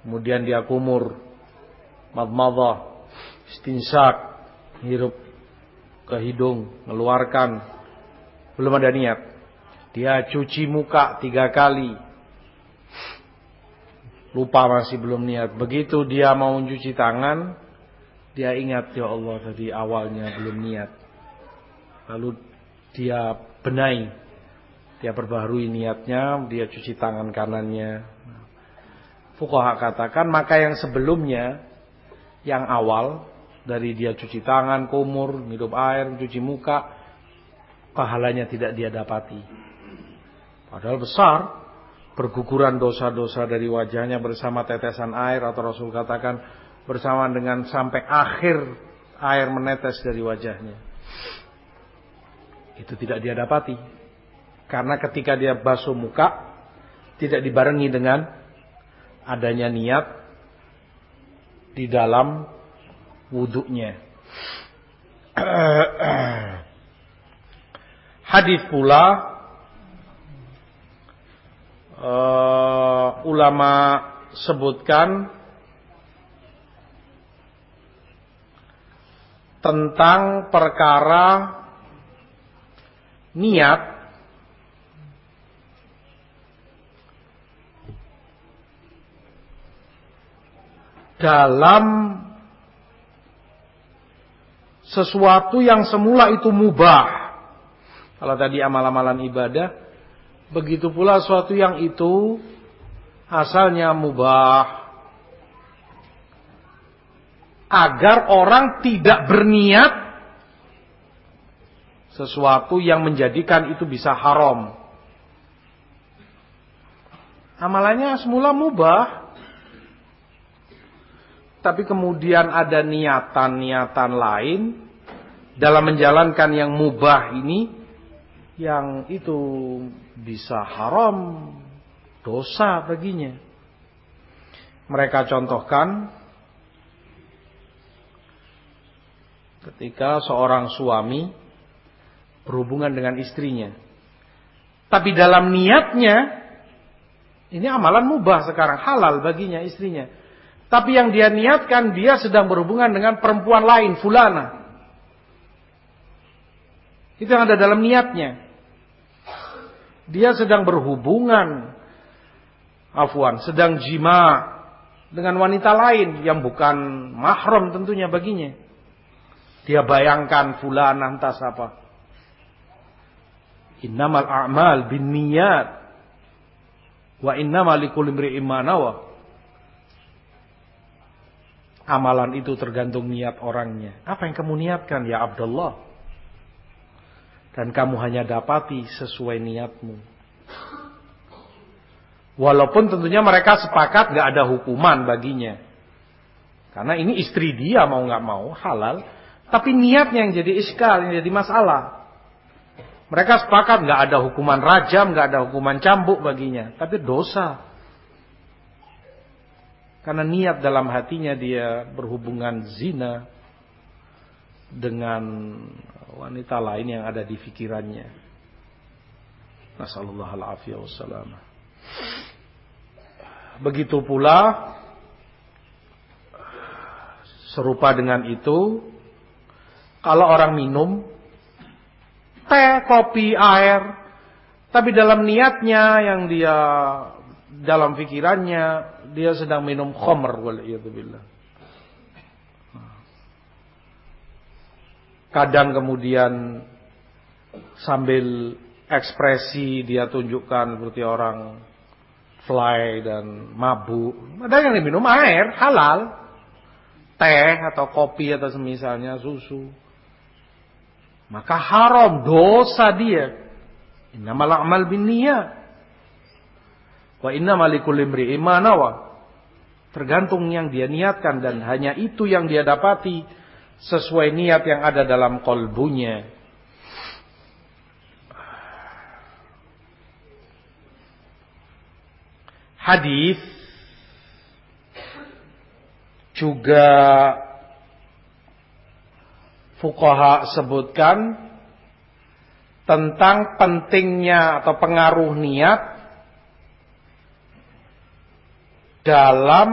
Kemudian dia kumur. Madmadah. Istinsak. Hirup ke hidung. Mengeluarkan belum ada niat. Dia cuci muka tiga kali. Lupa masih belum niat. Begitu dia mau cuci tangan dia ingat ya Allah tadi awalnya belum niat. Lalu dia benahi dia perbaharui niatnya, dia cuci tangan kanannya. Fukoha katakan, maka yang sebelumnya, yang awal, dari dia cuci tangan, kumur, hidup air, cuci muka, pahalanya tidak dia dapati. Padahal besar, berguguran dosa-dosa dari wajahnya bersama tetesan air, atau Rasul katakan, bersama dengan sampai akhir air menetes dari wajahnya. Itu tidak dia dapati. Karena ketika dia basuh muka tidak dibarengi dengan adanya niat di dalam wudhunya. Hadis pula uh, ulama sebutkan tentang perkara niat dalam sesuatu yang semula itu mubah. Kalau tadi amal-amalan ibadah, begitu pula sesuatu yang itu asalnya mubah. Agar orang tidak berniat sesuatu yang menjadikan itu bisa haram. Amalannya semula mubah, tapi kemudian ada niatan-niatan lain dalam menjalankan yang mubah ini yang itu bisa haram, dosa baginya. Mereka contohkan ketika seorang suami berhubungan dengan istrinya. Tapi dalam niatnya ini amalan mubah sekarang halal baginya istrinya. Tapi yang dia niatkan dia sedang berhubungan dengan perempuan lain, fulana. Itu yang ada dalam niatnya. Dia sedang berhubungan, afwan, sedang jima dengan wanita lain yang bukan mahram tentunya baginya. Dia bayangkan fulana entah siapa. Innamal a'mal bin niyat. Wa innamal likulli imri'in Amalan itu tergantung niat orangnya. Apa yang kamu niatkan ya Abdullah? Dan kamu hanya dapati sesuai niatmu. Walaupun tentunya mereka sepakat gak ada hukuman baginya. Karena ini istri dia mau gak mau halal. Tapi niatnya yang jadi iskal, yang jadi masalah. Mereka sepakat gak ada hukuman rajam, gak ada hukuman cambuk baginya. Tapi dosa. Karena niat dalam hatinya dia berhubungan zina dengan wanita lain yang ada di fikirannya. Nasallallahu alaihi wasallam. Begitu pula serupa dengan itu kalau orang minum teh, kopi, air tapi dalam niatnya yang dia dalam pikirannya dia sedang minum khamr waliyadzubillah. Kadang kemudian sambil ekspresi dia tunjukkan seperti orang fly dan mabuk. Ada yang diminum air halal, teh atau kopi atau semisalnya susu. Maka haram dosa dia. Innamal a'mal bin niyat. Wa innamal likulli imri'in ma Tergantung yang dia niatkan dan hanya itu yang dia dapati sesuai niat yang ada dalam kolbunya. Hadis juga fukaha sebutkan tentang pentingnya atau pengaruh niat dalam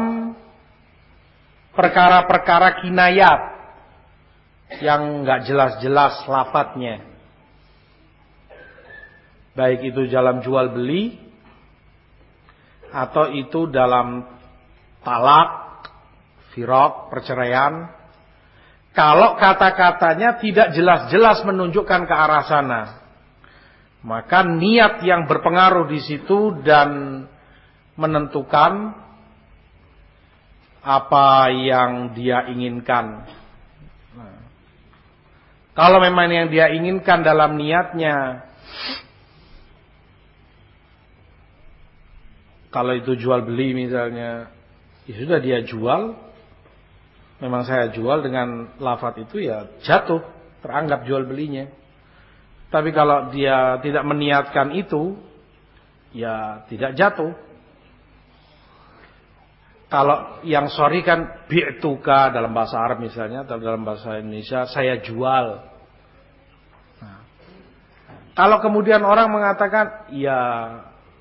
perkara-perkara kinayat yang nggak jelas-jelas lafadznya. Baik itu dalam jual beli atau itu dalam talak, firok, perceraian. Kalau kata-katanya tidak jelas-jelas menunjukkan ke arah sana, maka niat yang berpengaruh di situ dan menentukan apa yang dia inginkan kalau memang yang dia inginkan dalam niatnya kalau itu jual beli misalnya, ya sudah dia jual. Memang saya jual dengan lafat itu ya jatuh, teranggap jual belinya. Tapi kalau dia tidak meniatkan itu, ya tidak jatuh. Kalau yang sorry kan bi'tuka dalam bahasa Arab misalnya atau dalam bahasa Indonesia saya jual. Nah, kalau kemudian orang mengatakan ya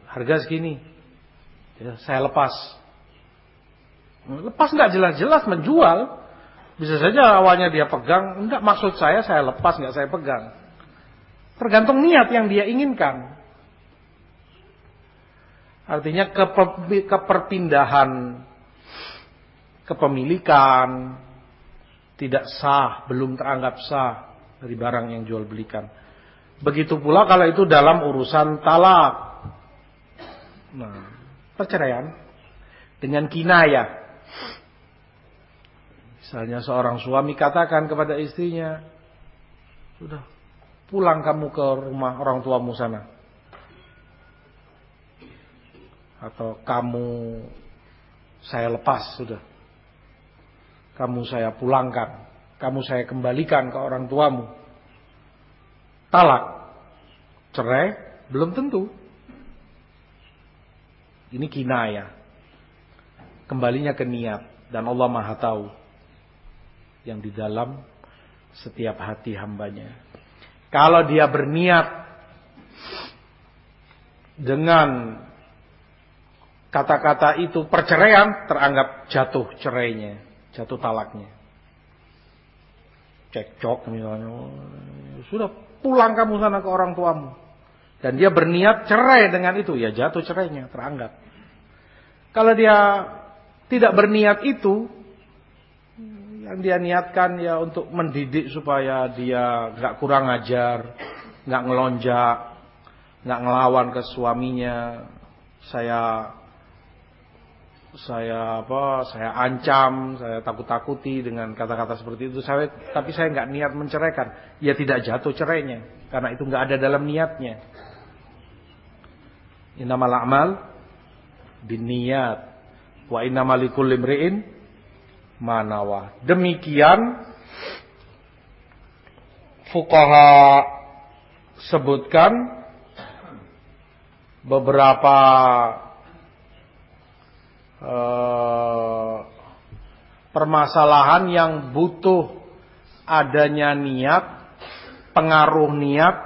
harga segini, ya, saya lepas. Lepas nggak jelas-jelas menjual. Bisa saja awalnya dia pegang, enggak maksud saya saya lepas nggak saya pegang. Tergantung niat yang dia inginkan. Artinya keperpindahan kepemilikan tidak sah, belum teranggap sah dari barang yang jual belikan. Begitu pula kalau itu dalam urusan talak. Nah, perceraian dengan kinaya. Misalnya seorang suami katakan kepada istrinya, sudah pulang kamu ke rumah orang tuamu sana. Atau kamu saya lepas sudah kamu saya pulangkan, kamu saya kembalikan ke orang tuamu. Talak, cerai, belum tentu. Ini kinaya. Kembalinya ke niat dan Allah Maha tahu yang di dalam setiap hati hambanya. Kalau dia berniat dengan kata-kata itu perceraian teranggap jatuh cerainya jatuh talaknya. Cekcok misalnya. Sudah pulang kamu sana ke orang tuamu. Dan dia berniat cerai dengan itu. Ya jatuh cerainya, teranggap. Kalau dia tidak berniat itu. Yang dia niatkan ya untuk mendidik supaya dia gak kurang ajar. Gak ngelonjak. Gak ngelawan ke suaminya. Saya saya apa saya ancam saya takut takuti dengan kata-kata seperti itu. Saya tapi saya nggak niat menceraikan. Ya tidak jatuh cerainya karena itu nggak ada dalam niatnya. Innamal a'mal niat wa innamal likulli manawa demikian fuqaha sebutkan beberapa Eh, permasalahan yang butuh adanya niat, pengaruh niat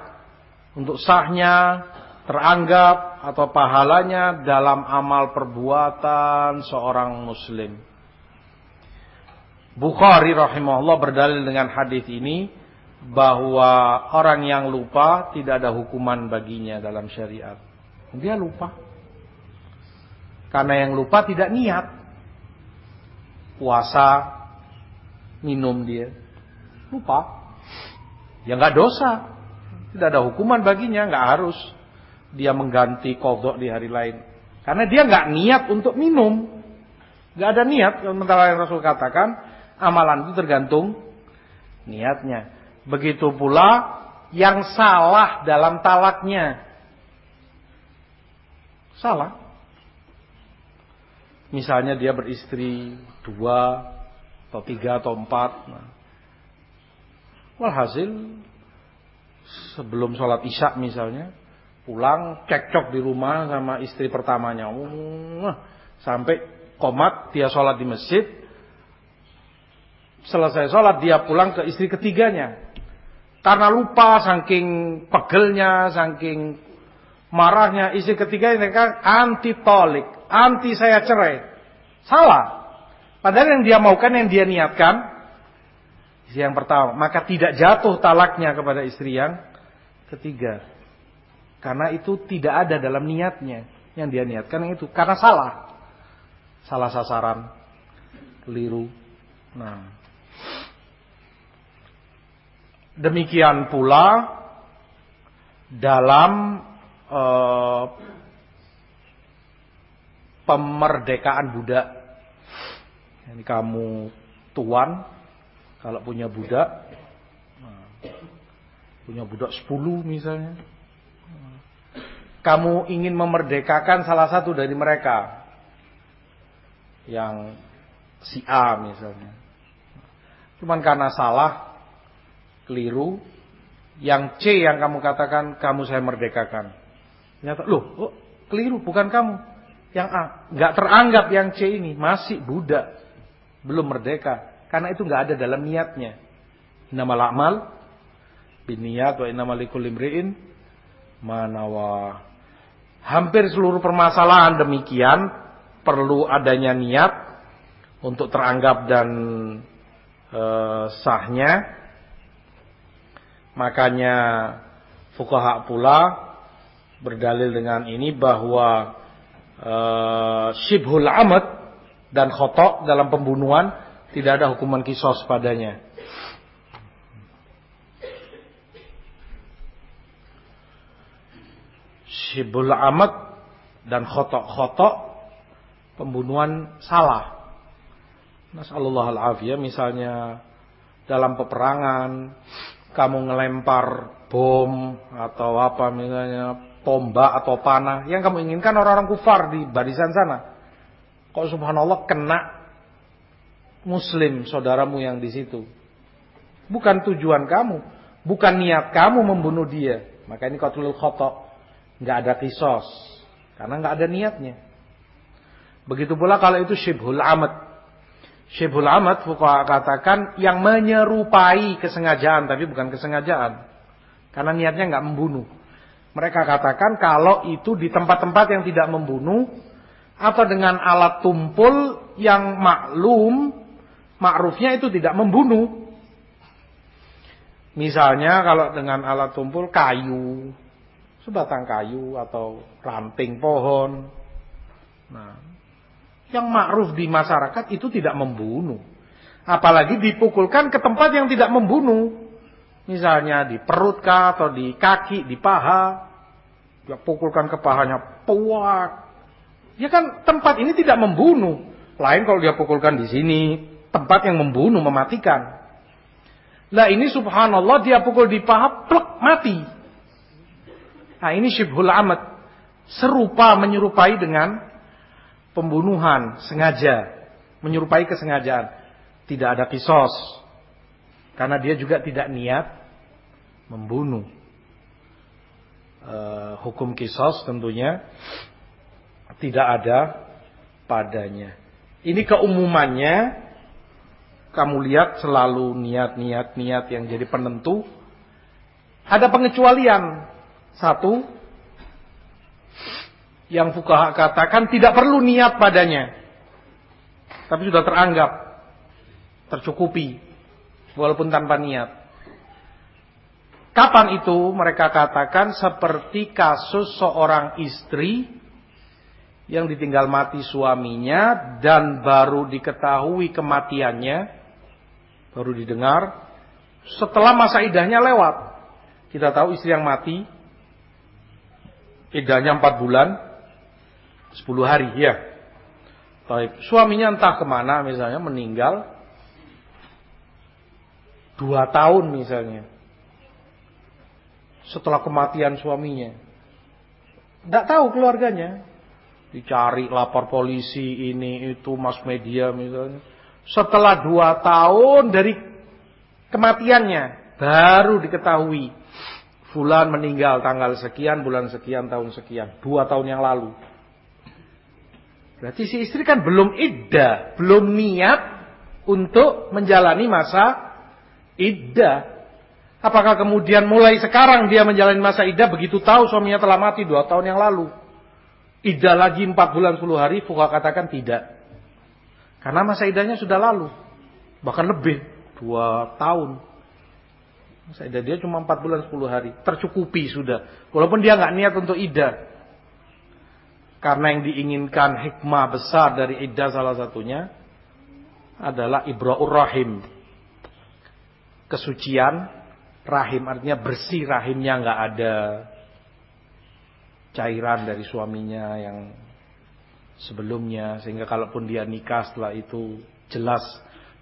untuk sahnya teranggap atau pahalanya dalam amal perbuatan seorang muslim. Bukhari rahimahullah berdalil dengan hadis ini bahwa orang yang lupa tidak ada hukuman baginya dalam syariat. Dia lupa. Karena yang lupa tidak niat. Puasa, minum dia. Lupa. Ya nggak dosa. Tidak ada hukuman baginya, nggak harus dia mengganti kodok di hari lain. Karena dia nggak niat untuk minum. nggak ada niat. Sementara yang Rasul katakan, amalan itu tergantung niatnya. Begitu pula yang salah dalam talaknya. Salah. Misalnya dia beristri dua atau tiga atau empat. Nah. Walhasil sebelum sholat isya misalnya pulang cekcok di rumah sama istri pertamanya. Uh, sampai komat dia sholat di masjid. Selesai sholat dia pulang ke istri ketiganya. Karena lupa saking pegelnya, saking marahnya istri ketiga kan anti tolik, anti saya cerai. Salah. Padahal yang dia maukan, yang dia niatkan, yang pertama. Maka tidak jatuh talaknya kepada istri yang ketiga. Karena itu tidak ada dalam niatnya. Yang dia niatkan yang itu. Karena salah. Salah sasaran. Keliru. Nah. Demikian pula dalam uh, pemerdekaan budak. Ini kamu tuan, kalau punya budak, nah, punya budak 10 misalnya, kamu ingin memerdekakan salah satu dari mereka, yang si A misalnya, cuman karena salah, keliru, yang C yang kamu katakan kamu saya merdekakan. Ternyata, loh, oh, keliru, bukan kamu. Yang A, nggak teranggap yang C ini masih budak, belum merdeka, karena itu nggak ada dalam niatnya. Innamal a'mal binniat wa innamal imri'in manawa. Hampir seluruh permasalahan demikian perlu adanya niat untuk teranggap dan e, sahnya Makanya fukaha pula berdalil dengan ini bahwa e, shibhul amat dan khotok dalam pembunuhan tidak ada hukuman kisos padanya. Shibhul amat dan khotok-khotok pembunuhan salah. Nasallallahu al-afiyah misalnya dalam peperangan kamu ngelempar bom atau apa misalnya tombak atau panah yang kamu inginkan orang-orang kufar di barisan sana. Kok subhanallah kena muslim saudaramu yang di situ. Bukan tujuan kamu, bukan niat kamu membunuh dia. Maka ini qatlul khata. nggak ada kisos karena nggak ada niatnya. Begitu pula kalau itu syibhul amat Syibhul Ahmad fuqaha katakan yang menyerupai kesengajaan tapi bukan kesengajaan. Karena niatnya nggak membunuh. Mereka katakan kalau itu di tempat-tempat yang tidak membunuh atau dengan alat tumpul yang maklum, makrufnya itu tidak membunuh. Misalnya kalau dengan alat tumpul kayu, sebatang kayu atau ranting pohon. Nah, yang ma'ruf di masyarakat itu tidak membunuh. Apalagi dipukulkan ke tempat yang tidak membunuh. Misalnya di perut kah atau di kaki, di paha. Dia pukulkan ke pahanya, puak. Ya kan tempat ini tidak membunuh. Lain kalau dia pukulkan di sini, tempat yang membunuh, mematikan. Lah ini subhanallah dia pukul di paha, plek, mati. Nah ini syibhul amat. Serupa menyerupai dengan pembunuhan sengaja, menyerupai kesengajaan. Tidak ada kisos. Karena dia juga tidak niat membunuh. E, hukum kisos tentunya tidak ada padanya. Ini keumumannya kamu lihat selalu niat-niat niat yang jadi penentu. Ada pengecualian. Satu, yang fukaha katakan tidak perlu niat padanya. Tapi sudah teranggap tercukupi walaupun tanpa niat. Kapan itu mereka katakan seperti kasus seorang istri yang ditinggal mati suaminya dan baru diketahui kematiannya, baru didengar setelah masa idahnya lewat. Kita tahu istri yang mati idahnya 4 bulan 10 hari ya. Baik, suaminya entah ke mana misalnya meninggal dua tahun misalnya setelah kematian suaminya. Tidak tahu keluarganya. Dicari lapor polisi ini itu mas media misalnya. Setelah dua tahun dari kematiannya baru diketahui Fulan meninggal tanggal sekian, bulan sekian, tahun sekian. Dua tahun yang lalu. Berarti si istri kan belum iddah, belum niat untuk menjalani masa iddah. Apakah kemudian mulai sekarang dia menjalani masa iddah begitu tahu suaminya telah mati dua tahun yang lalu? Iddah lagi empat bulan sepuluh hari, Fuka katakan tidak. Karena masa iddahnya sudah lalu. Bahkan lebih, dua tahun. Masa iddah dia cuma empat bulan sepuluh hari. Tercukupi sudah. Walaupun dia nggak niat untuk iddah. Karena yang diinginkan hikmah besar dari iddah salah satunya adalah ibra'ur rahim. Kesucian rahim artinya bersih rahimnya nggak ada cairan dari suaminya yang sebelumnya. Sehingga kalaupun dia nikah setelah itu jelas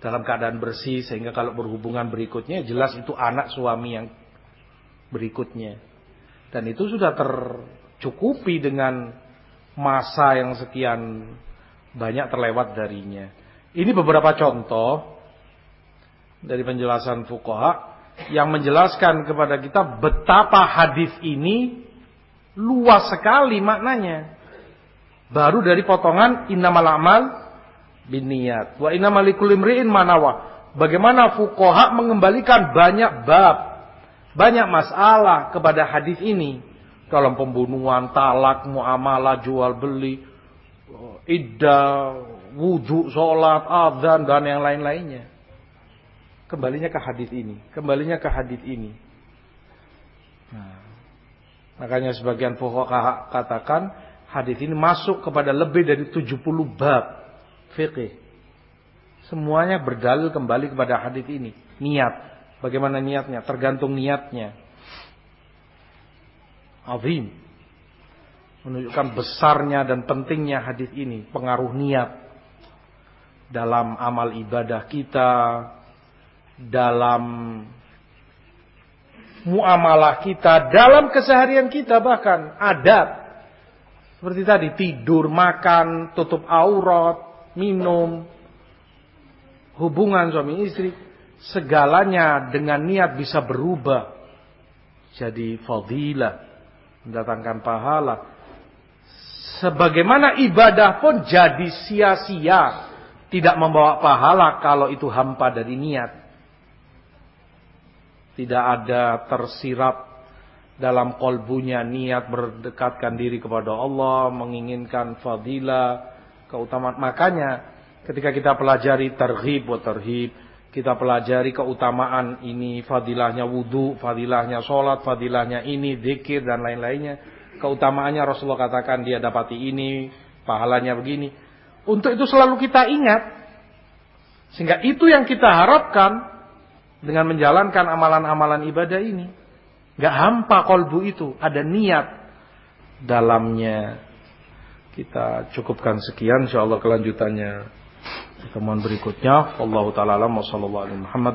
dalam keadaan bersih sehingga kalau berhubungan berikutnya jelas itu anak suami yang berikutnya. Dan itu sudah tercukupi dengan masa yang sekian banyak terlewat darinya. Ini beberapa contoh dari penjelasan fuqaha yang menjelaskan kepada kita betapa hadis ini luas sekali maknanya. Baru dari potongan innamal amal binniat wa innamal likulli imri'in manawa. Bagaimana fuqaha mengembalikan banyak bab, banyak masalah kepada hadis ini dalam pembunuhan, talak, muamalah, jual beli, iddah, wudhu, sholat, azan dan yang lain-lainnya kembalinya ke hadis ini, kembalinya ke hadis ini. Nah, makanya sebagian fuqaha katakan hadis ini masuk kepada lebih dari 70 bab fikih. Semuanya berdalil kembali kepada hadis ini. Niat, bagaimana niatnya? Tergantung niatnya. Azim. Menunjukkan besarnya dan pentingnya hadis ini, pengaruh niat dalam amal ibadah kita, dalam muamalah kita, dalam keseharian kita bahkan adat. Seperti tadi tidur, makan, tutup aurat, minum, hubungan suami istri, segalanya dengan niat bisa berubah jadi fadilah, mendatangkan pahala. Sebagaimana ibadah pun jadi sia-sia, tidak membawa pahala kalau itu hampa dari niat. Tidak ada tersirap dalam kolbunya niat berdekatkan diri kepada Allah, menginginkan fadilah, keutamaan. Makanya ketika kita pelajari terhib wa terhib, kita pelajari keutamaan ini, fadilahnya wudhu, fadilahnya sholat, fadilahnya ini, zikir dan lain-lainnya. Keutamaannya Rasulullah katakan dia dapati ini, pahalanya begini. Untuk itu selalu kita ingat. Sehingga itu yang kita harapkan dengan menjalankan amalan-amalan ibadah ini. Gak hampa kolbu itu, ada niat dalamnya. Kita cukupkan sekian, insyaallah kelanjutannya pertemuan berikutnya. Allah taala alam wa sallallahu Muhammad.